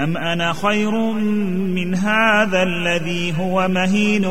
أم أنا خير من هذا الذي هو مهين